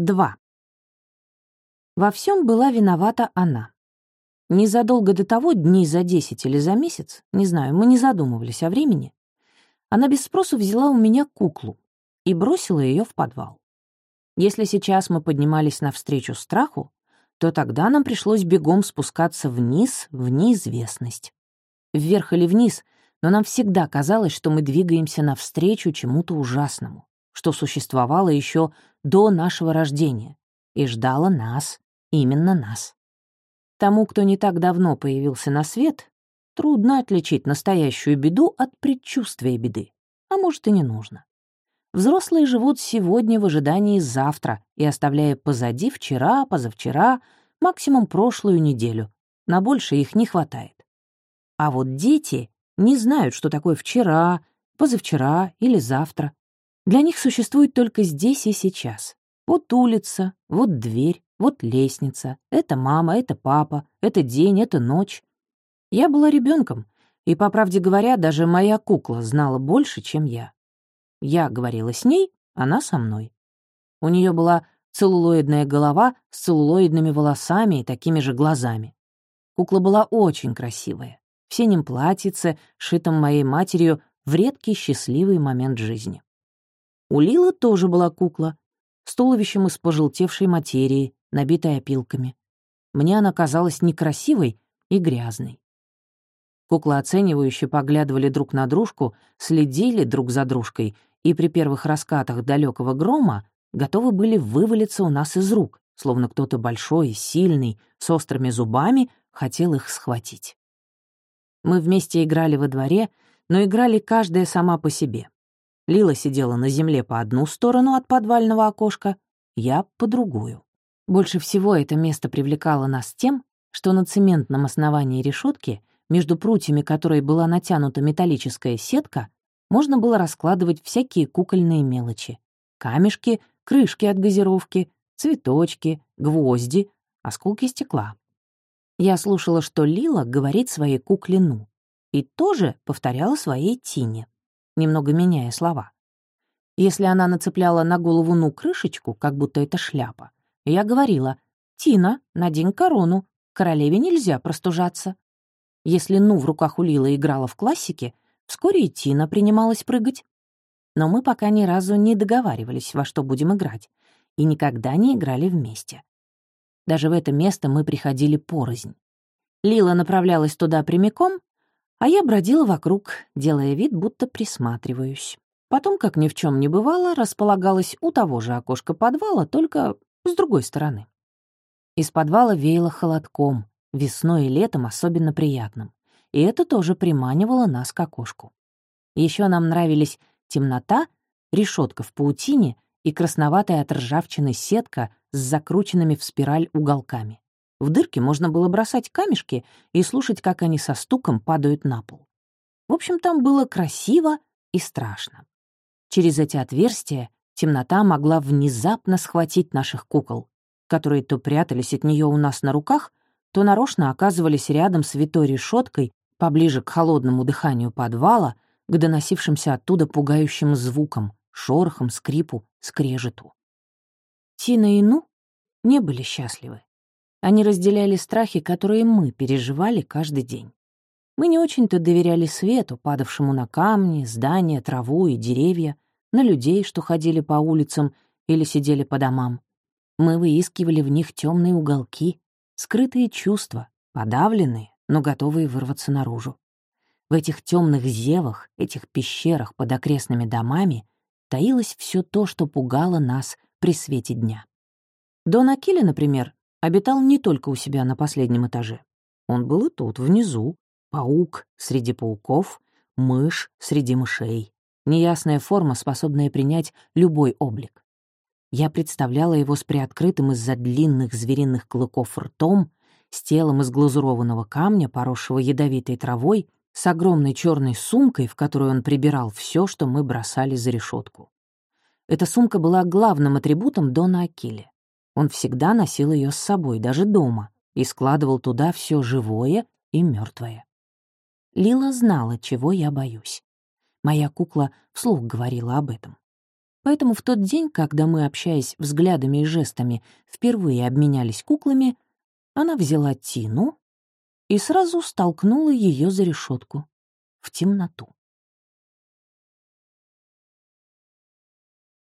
2. Во всем была виновата она. Незадолго до того, дней за десять или за месяц, не знаю, мы не задумывались о времени, она без спросу взяла у меня куклу и бросила ее в подвал. Если сейчас мы поднимались навстречу страху, то тогда нам пришлось бегом спускаться вниз, в неизвестность. Вверх или вниз, но нам всегда казалось, что мы двигаемся навстречу чему-то ужасному, что существовало еще до нашего рождения и ждало нас, именно нас. Тому, кто не так давно появился на свет, трудно отличить настоящую беду от предчувствия беды, а может и не нужно. Взрослые живут сегодня в ожидании завтра и оставляя позади вчера, позавчера, максимум прошлую неделю. На больше их не хватает. А вот дети не знают, что такое вчера, позавчера или завтра. Для них существует только здесь и сейчас. Вот улица, вот дверь, вот лестница. Это мама, это папа, это день, это ночь. Я была ребенком, и, по правде говоря, даже моя кукла знала больше, чем я. Я говорила с ней, она со мной. У нее была целлулоидная голова с целлулоидными волосами и такими же глазами. Кукла была очень красивая, в синем платьице, шитом моей матерью в редкий счастливый момент жизни. У Лилы тоже была кукла, с туловищем из пожелтевшей материи, набитой опилками. Мне она казалась некрасивой и грязной. Куклы оценивающе поглядывали друг на дружку, следили друг за дружкой и при первых раскатах далекого грома готовы были вывалиться у нас из рук, словно кто-то большой, сильный, с острыми зубами хотел их схватить. Мы вместе играли во дворе, но играли каждая сама по себе. Лила сидела на земле по одну сторону от подвального окошка, я — по другую. Больше всего это место привлекало нас тем, что на цементном основании решетки, между прутьями которой была натянута металлическая сетка, можно было раскладывать всякие кукольные мелочи. Камешки, крышки от газировки, цветочки, гвозди, осколки стекла. Я слушала, что Лила говорит своей кукле «ну», и тоже повторяла своей Тине, немного меняя слова. Если она нацепляла на голову «ну» крышечку, как будто это шляпа, я говорила «Тина, надень корону, королеве нельзя простужаться». Если «ну» в руках у Лилы играла в классике, Вскоре и Тина принималась прыгать. Но мы пока ни разу не договаривались, во что будем играть, и никогда не играли вместе. Даже в это место мы приходили порознь. Лила направлялась туда прямиком, а я бродила вокруг, делая вид, будто присматриваюсь. Потом, как ни в чем не бывало, располагалась у того же окошка подвала, только с другой стороны. Из подвала веяло холодком, весной и летом особенно приятным и это тоже приманивало нас к окошку. Еще нам нравились темнота, решетка в паутине и красноватая от ржавчины сетка с закрученными в спираль уголками. В дырке можно было бросать камешки и слушать, как они со стуком падают на пол. В общем, там было красиво и страшно. Через эти отверстия темнота могла внезапно схватить наших кукол, которые то прятались от нее у нас на руках, то нарочно оказывались рядом с витой решеткой поближе к холодному дыханию подвала, к доносившимся оттуда пугающим звукам, шорохам, скрипу, скрежету. Тина и Ну не были счастливы. Они разделяли страхи, которые мы переживали каждый день. Мы не очень-то доверяли свету, падавшему на камни, здания, траву и деревья, на людей, что ходили по улицам или сидели по домам. Мы выискивали в них темные уголки, скрытые чувства, подавленные, но готовые вырваться наружу. В этих темных зевах, этих пещерах под окрестными домами таилось все то, что пугало нас при свете дня. Дон Акили, например, обитал не только у себя на последнем этаже. Он был и тут, внизу. Паук среди пауков, мышь среди мышей. Неясная форма, способная принять любой облик. Я представляла его с приоткрытым из-за длинных звериных клыков ртом с телом из глазурованного камня, поросшего ядовитой травой, с огромной черной сумкой, в которую он прибирал все, что мы бросали за решетку. Эта сумка была главным атрибутом Дона Акили. Он всегда носил ее с собой, даже дома, и складывал туда все живое и мертвое. Лила знала, чего я боюсь. Моя кукла вслух говорила об этом. Поэтому в тот день, когда мы, общаясь взглядами и жестами, впервые обменялись куклами, она взяла Тину и сразу столкнула ее за решетку в темноту.